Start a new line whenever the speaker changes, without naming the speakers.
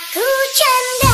Aku cantik